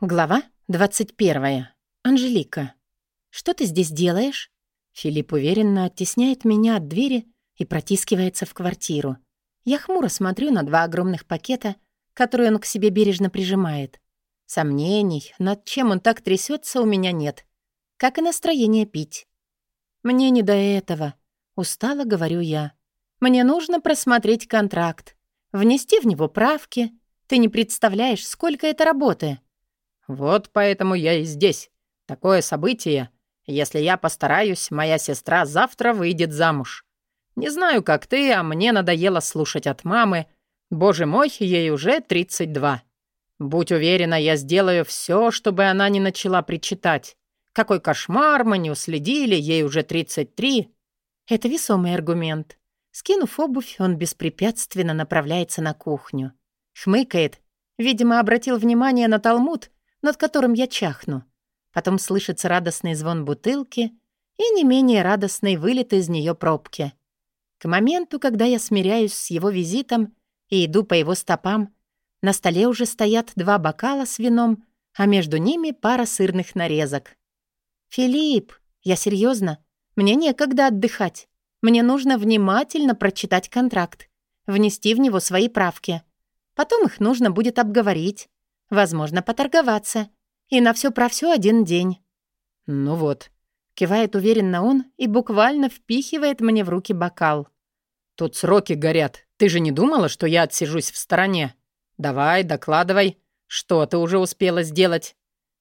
Глава 21. Анжелика. «Что ты здесь делаешь?» Филипп уверенно оттесняет меня от двери и протискивается в квартиру. Я хмуро смотрю на два огромных пакета, которые он к себе бережно прижимает. Сомнений, над чем он так трясется, у меня нет. Как и настроение пить. «Мне не до этого», — устало говорю я. «Мне нужно просмотреть контракт, внести в него правки. Ты не представляешь, сколько это работы». «Вот поэтому я и здесь. Такое событие. Если я постараюсь, моя сестра завтра выйдет замуж. Не знаю, как ты, а мне надоело слушать от мамы. Боже мой, ей уже 32. Будь уверена, я сделаю все, чтобы она не начала причитать. Какой кошмар, мы не уследили, ей уже 33. Это весомый аргумент. Скинув обувь, он беспрепятственно направляется на кухню. Хмыкает. Видимо, обратил внимание на Талмуд над которым я чахну. Потом слышится радостный звон бутылки и не менее радостный вылет из нее пробки. К моменту, когда я смиряюсь с его визитом и иду по его стопам, на столе уже стоят два бокала с вином, а между ними пара сырных нарезок. «Филипп, я серьезно, мне некогда отдыхать. Мне нужно внимательно прочитать контракт, внести в него свои правки. Потом их нужно будет обговорить, Возможно, поторговаться. И на все про все один день. Ну вот. Кивает уверенно он и буквально впихивает мне в руки бокал. Тут сроки горят. Ты же не думала, что я отсижусь в стороне? Давай, докладывай. Что ты уже успела сделать?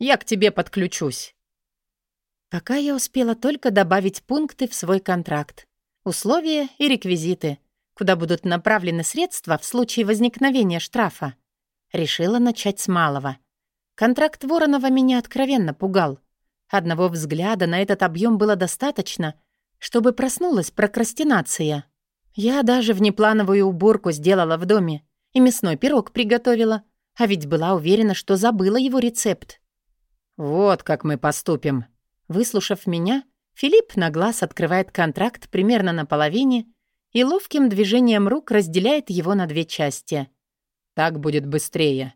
Я к тебе подключусь. Пока я успела только добавить пункты в свой контракт. Условия и реквизиты, куда будут направлены средства в случае возникновения штрафа. Решила начать с малого. Контракт Воронова меня откровенно пугал. Одного взгляда на этот объем было достаточно, чтобы проснулась прокрастинация. Я даже внеплановую уборку сделала в доме и мясной пирог приготовила, а ведь была уверена, что забыла его рецепт. «Вот как мы поступим». Выслушав меня, Филипп на глаз открывает контракт примерно наполовине и ловким движением рук разделяет его на две части. Так будет быстрее.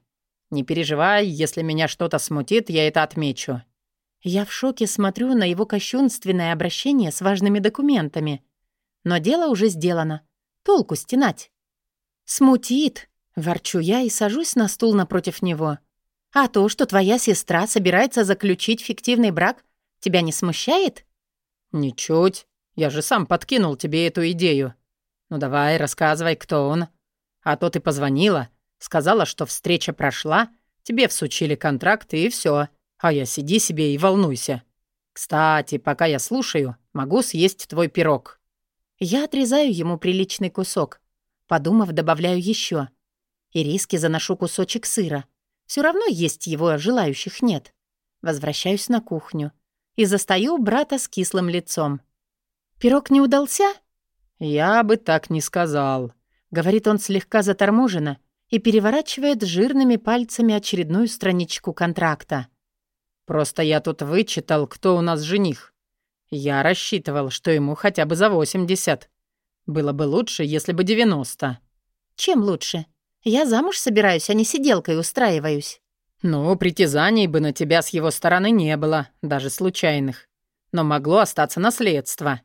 Не переживай, если меня что-то смутит, я это отмечу». Я в шоке смотрю на его кощунственное обращение с важными документами. Но дело уже сделано. Толку стенать. «Смутит», — ворчу я и сажусь на стул напротив него. «А то, что твоя сестра собирается заключить фиктивный брак, тебя не смущает?» «Ничуть. Я же сам подкинул тебе эту идею. Ну давай, рассказывай, кто он. А то ты позвонила, Сказала, что встреча прошла, тебе всучили контракт и все. А я сиди себе и волнуйся. Кстати, пока я слушаю, могу съесть твой пирог». Я отрезаю ему приличный кусок. Подумав, добавляю еще. И риски заношу кусочек сыра. Все равно есть его, желающих нет. Возвращаюсь на кухню. И застаю брата с кислым лицом. «Пирог не удался?» «Я бы так не сказал», — говорит он слегка заторможенно и переворачивает жирными пальцами очередную страничку контракта. «Просто я тут вычитал, кто у нас жених. Я рассчитывал, что ему хотя бы за 80. Было бы лучше, если бы 90». «Чем лучше? Я замуж собираюсь, а не сиделкой устраиваюсь». «Ну, притязаний бы на тебя с его стороны не было, даже случайных. Но могло остаться наследство».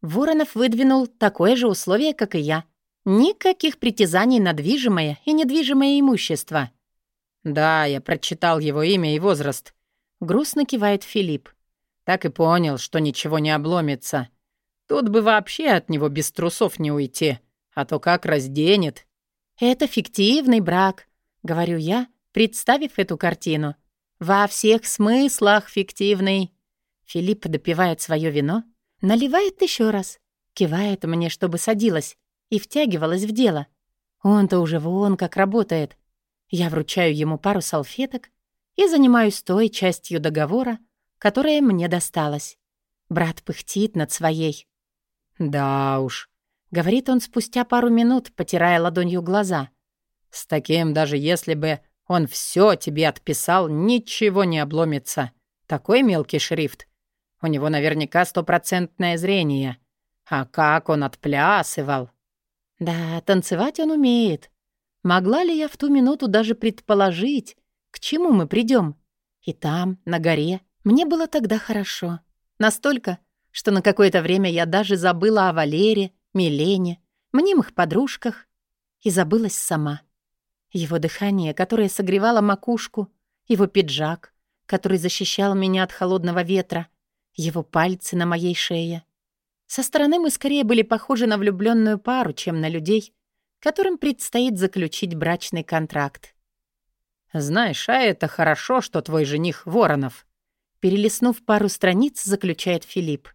Воронов выдвинул такое же условие, как и я — Никаких притязаний на движимое и недвижимое имущество. Да, я прочитал его имя и возраст. Грустно кивает Филипп. Так и понял, что ничего не обломится. Тут бы вообще от него без трусов не уйти, а то как разденет. Это фиктивный брак, говорю я, представив эту картину. Во всех смыслах фиктивный. Филипп допивает свое вино, наливает еще раз, кивает мне, чтобы садилась, и втягивалась в дело. Он-то уже вон как работает. Я вручаю ему пару салфеток и занимаюсь той частью договора, которая мне досталась. Брат пыхтит над своей. «Да уж», — говорит он спустя пару минут, потирая ладонью глаза. «С таким, даже если бы он все тебе отписал, ничего не обломится. Такой мелкий шрифт. У него наверняка стопроцентное зрение. А как он отплясывал!» Да, танцевать он умеет. Могла ли я в ту минуту даже предположить, к чему мы придем? И там, на горе, мне было тогда хорошо. Настолько, что на какое-то время я даже забыла о Валере, Милене, мнимых подружках и забылась сама. Его дыхание, которое согревало макушку, его пиджак, который защищал меня от холодного ветра, его пальцы на моей шее. Со стороны мы скорее были похожи на влюбленную пару, чем на людей, которым предстоит заключить брачный контракт. «Знаешь, а это хорошо, что твой жених Воронов», перелистнув пару страниц, заключает Филипп.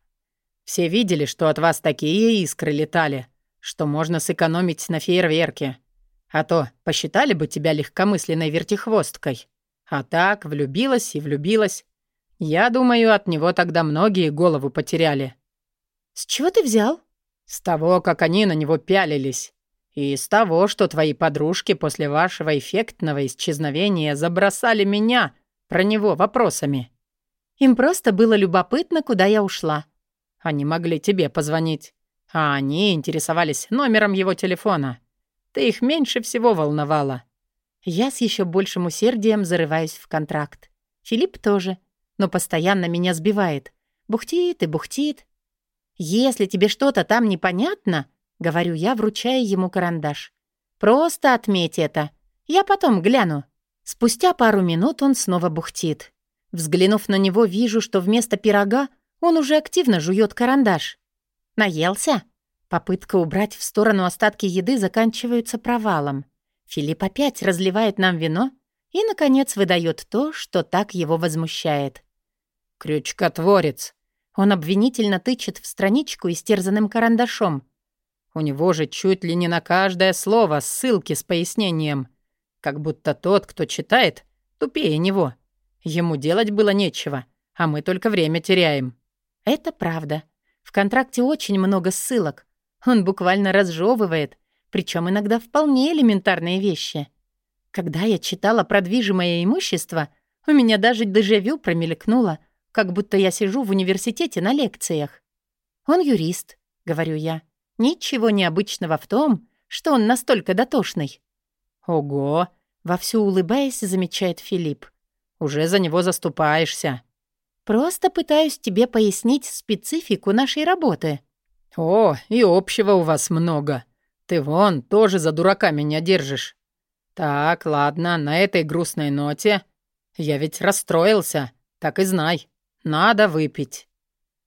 «Все видели, что от вас такие искры летали, что можно сэкономить на фейерверке. А то посчитали бы тебя легкомысленной вертихвосткой. А так, влюбилась и влюбилась. Я думаю, от него тогда многие голову потеряли». «С чего ты взял?» «С того, как они на него пялились. И из того, что твои подружки после вашего эффектного исчезновения забросали меня про него вопросами». «Им просто было любопытно, куда я ушла». «Они могли тебе позвонить, а они интересовались номером его телефона. Ты их меньше всего волновала». Я с еще большим усердием зарываюсь в контракт. Филипп тоже, но постоянно меня сбивает. Бухтит и бухтит. «Если тебе что-то там непонятно», — говорю я, вручая ему карандаш, «просто отметь это. Я потом гляну». Спустя пару минут он снова бухтит. Взглянув на него, вижу, что вместо пирога он уже активно жует карандаш. «Наелся?» Попытка убрать в сторону остатки еды заканчивается провалом. Филипп опять разливает нам вино и, наконец, выдает то, что так его возмущает. «Крючкотворец!» Он обвинительно тычет в страничку истерзанным карандашом. У него же чуть ли не на каждое слово ссылки с пояснением. Как будто тот, кто читает, тупее него. Ему делать было нечего, а мы только время теряем. Это правда. В контракте очень много ссылок. Он буквально разжевывает, причем иногда вполне элементарные вещи. Когда я читала про движимое имущество, у меня даже дежавю промелькнуло, как будто я сижу в университете на лекциях. «Он юрист», — говорю я. «Ничего необычного в том, что он настолько дотошный». «Ого!» — вовсю улыбаясь, замечает Филипп. «Уже за него заступаешься». «Просто пытаюсь тебе пояснить специфику нашей работы». «О, и общего у вас много. Ты вон тоже за дурака меня держишь. Так, ладно, на этой грустной ноте. Я ведь расстроился, так и знай. Надо выпить».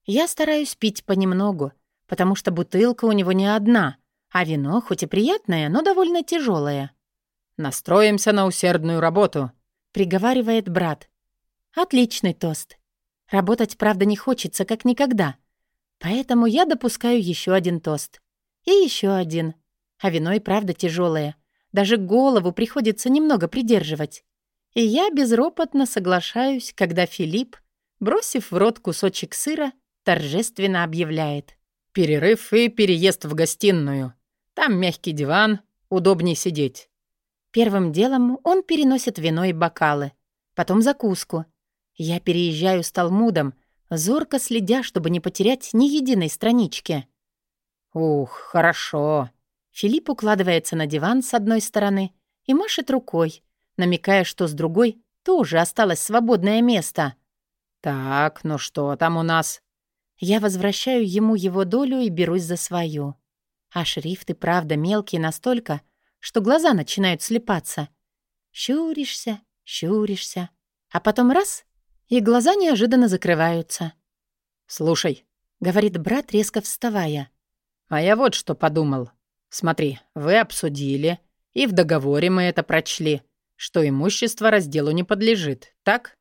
Я стараюсь пить понемногу, потому что бутылка у него не одна, а вино хоть и приятное, но довольно тяжелое. «Настроимся на усердную работу», — приговаривает брат. «Отличный тост. Работать, правда, не хочется, как никогда. Поэтому я допускаю еще один тост. И еще один. А вино и правда тяжелое. Даже голову приходится немного придерживать. И я безропотно соглашаюсь, когда Филипп, бросив в рот кусочек сыра, торжественно объявляет. «Перерыв и переезд в гостиную. Там мягкий диван, удобней сидеть». Первым делом он переносит вино и бокалы, потом закуску. Я переезжаю с Талмудом, зорко следя, чтобы не потерять ни единой странички. «Ух, хорошо!» Филипп укладывается на диван с одной стороны и машет рукой, намекая, что с другой тоже осталось свободное место. «Так, ну что там у нас?» Я возвращаю ему его долю и берусь за свою. А шрифт и правда мелкий настолько, что глаза начинают слепаться. Щуришься, щуришься, а потом раз и глаза неожиданно закрываются. «Слушай», — говорит брат, резко вставая. «А я вот что подумал. Смотри, вы обсудили, и в договоре мы это прочли, что имущество разделу не подлежит, так?»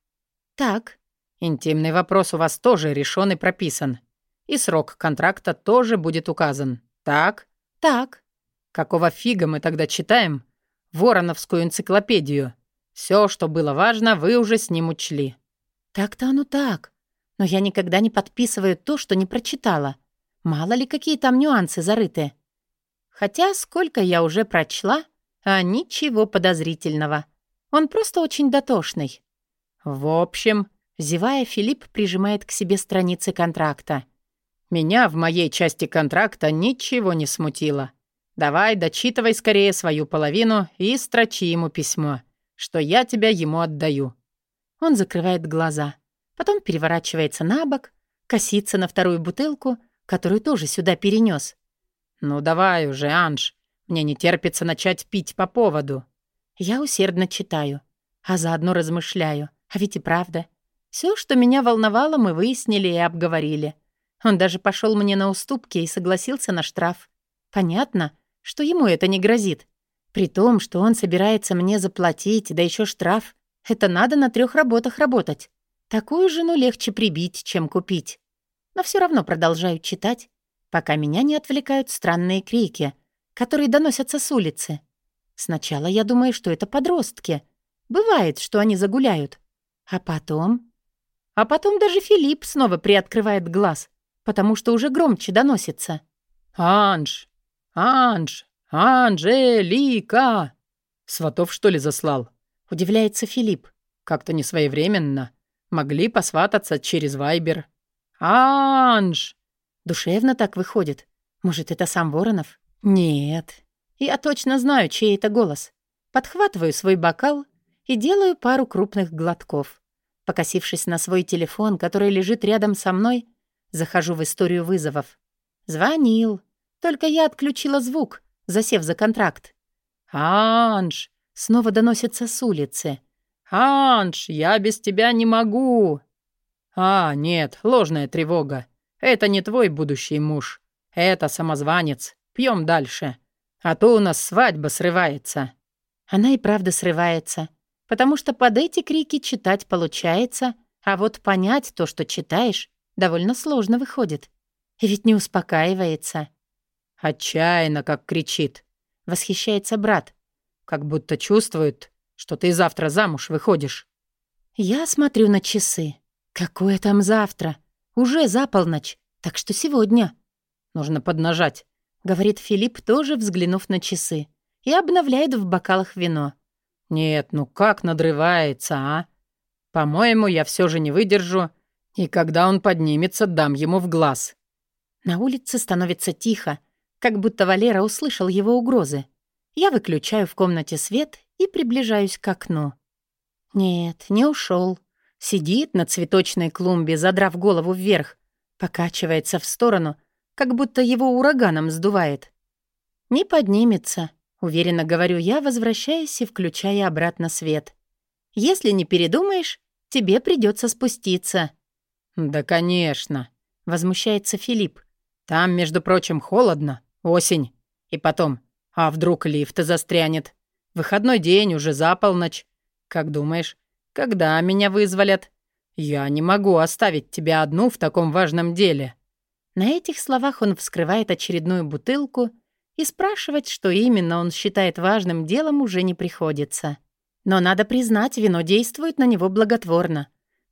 «Так». «Интимный вопрос у вас тоже решен и прописан. И срок контракта тоже будет указан, так?» «Так». «Какого фига мы тогда читаем?» «Вороновскую энциклопедию. Все, что было важно, вы уже с ним учли. Так-то оно так. Но я никогда не подписываю то, что не прочитала. Мало ли, какие там нюансы зарыты. Хотя сколько я уже прочла, а ничего подозрительного. Он просто очень дотошный. В общем, зевая, Филипп прижимает к себе страницы контракта. Меня в моей части контракта ничего не смутило. Давай, дочитывай скорее свою половину и строчи ему письмо, что я тебя ему отдаю. Он закрывает глаза, потом переворачивается на бок, косится на вторую бутылку, которую тоже сюда перенес. «Ну давай уже, Анж, мне не терпится начать пить по поводу». Я усердно читаю, а заодно размышляю. А ведь и правда. Все, что меня волновало, мы выяснили и обговорили. Он даже пошел мне на уступки и согласился на штраф. Понятно, что ему это не грозит. При том, что он собирается мне заплатить, да еще штраф. Это надо на трех работах работать. Такую жену легче прибить, чем купить. Но все равно продолжаю читать, пока меня не отвлекают странные крики, которые доносятся с улицы. Сначала я думаю, что это подростки. Бывает, что они загуляют. А потом... А потом даже Филипп снова приоткрывает глаз, потому что уже громче доносится. «Анж! Анж! Анжелика!» «Сватов, что ли, заслал?» — удивляется Филипп. «Как-то не своевременно. Могли посвататься через Вайбер». «Анж!» Душевно так выходит. Может, это сам Воронов? Нет. Я точно знаю, чей это голос. Подхватываю свой бокал и делаю пару крупных глотков. Покосившись на свой телефон, который лежит рядом со мной, захожу в историю вызовов. Звонил. Только я отключила звук, засев за контракт. «Анж!» — снова доносится с улицы. «Анж, я без тебя не могу!» «А, нет, ложная тревога. Это не твой будущий муж. Это самозванец. Пьем дальше. А то у нас свадьба срывается». Она и правда срывается, потому что под эти крики читать получается, а вот понять то, что читаешь, довольно сложно выходит. И ведь не успокаивается. «Отчаянно, как кричит», — восхищается брат, как будто чувствует, что ты завтра замуж выходишь. Я смотрю на часы. Какое там завтра? Уже за полночь, так что сегодня. Нужно поднажать. — говорит Филипп, тоже взглянув на часы, и обновляет в бокалах вино. «Нет, ну как надрывается, а? По-моему, я все же не выдержу, и когда он поднимется, дам ему в глаз». На улице становится тихо, как будто Валера услышал его угрозы. Я выключаю в комнате свет и приближаюсь к окну. Нет, не ушел. Сидит на цветочной клумбе, задрав голову вверх, покачивается в сторону — как будто его ураганом сдувает. «Не поднимется», — уверенно говорю я, возвращаясь и включая обратно свет. «Если не передумаешь, тебе придется спуститься». «Да, конечно», — возмущается Филипп. «Там, между прочим, холодно, осень. И потом, а вдруг лифт застрянет? Выходной день, уже за полночь. Как думаешь, когда меня вызволят? Я не могу оставить тебя одну в таком важном деле». На этих словах он вскрывает очередную бутылку, и спрашивать, что именно он считает важным делом, уже не приходится. Но надо признать, вино действует на него благотворно.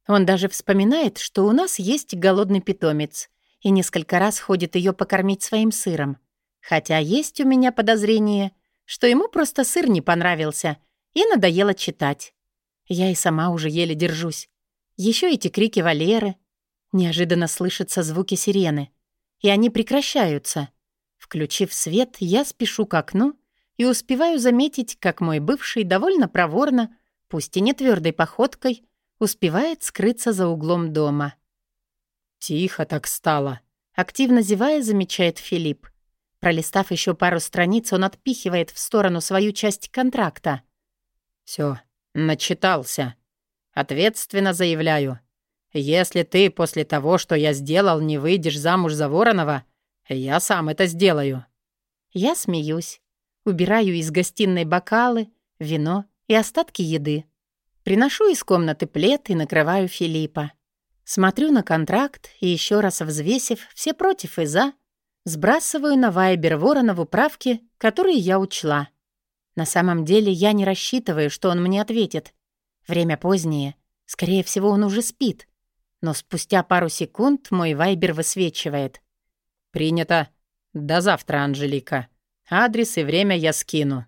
Он даже вспоминает, что у нас есть голодный питомец, и несколько раз ходит ее покормить своим сыром. Хотя есть у меня подозрение, что ему просто сыр не понравился и надоело читать. Я и сама уже еле держусь. Еще эти крики Валеры. Неожиданно слышатся звуки сирены и они прекращаются. Включив свет, я спешу к окну и успеваю заметить, как мой бывший довольно проворно, пусть и не твердой походкой, успевает скрыться за углом дома. «Тихо так стало», — активно зевая, замечает Филипп. Пролистав еще пару страниц, он отпихивает в сторону свою часть контракта. Все, начитался. Ответственно заявляю. Если ты после того, что я сделал, не выйдешь замуж за Воронова, я сам это сделаю». Я смеюсь. Убираю из гостиной бокалы, вино и остатки еды. Приношу из комнаты плед и накрываю Филиппа. Смотрю на контракт и еще раз взвесив все против и за, сбрасываю на Вайбер Воронову правки, которые я учла. На самом деле я не рассчитываю, что он мне ответит. Время позднее. Скорее всего, он уже спит. Но спустя пару секунд мой вайбер высвечивает. «Принято. До завтра, Анжелика. Адрес и время я скину».